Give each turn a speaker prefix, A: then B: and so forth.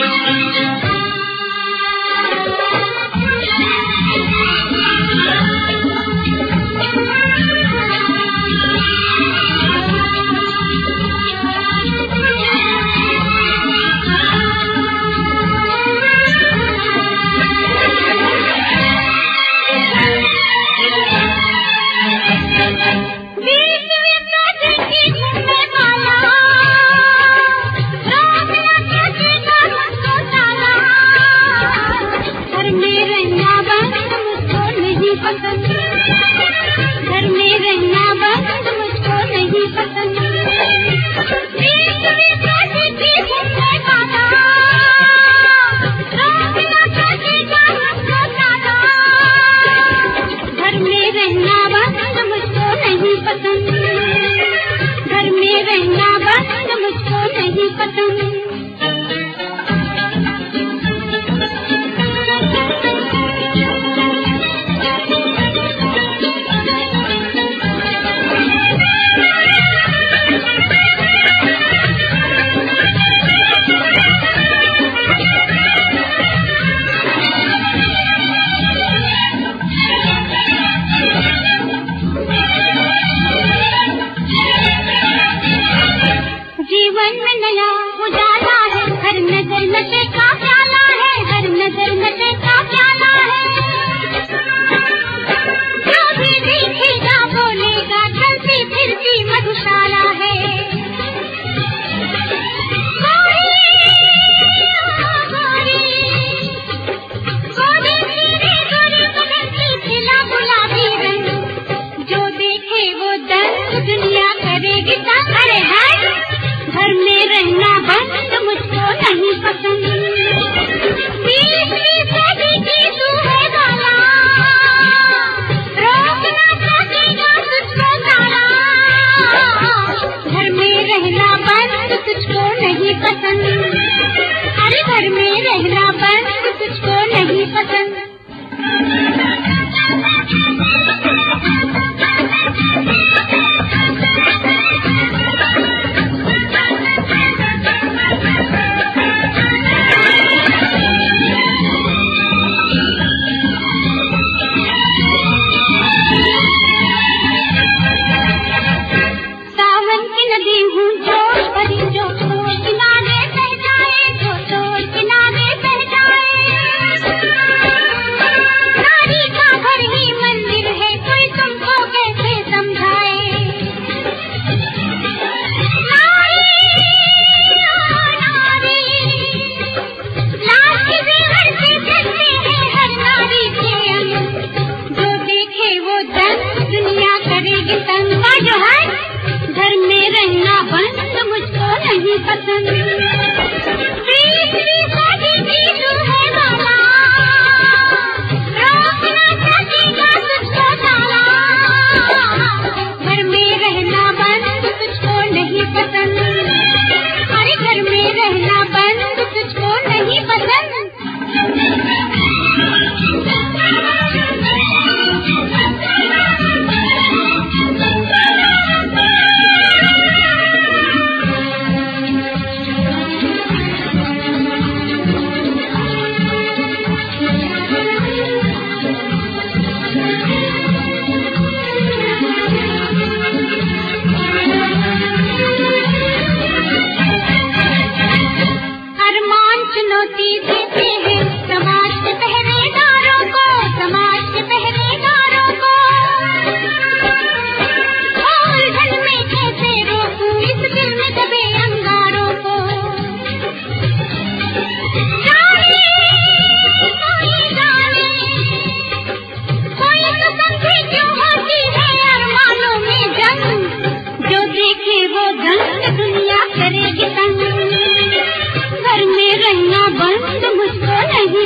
A: Thank you. ಕಥನೆ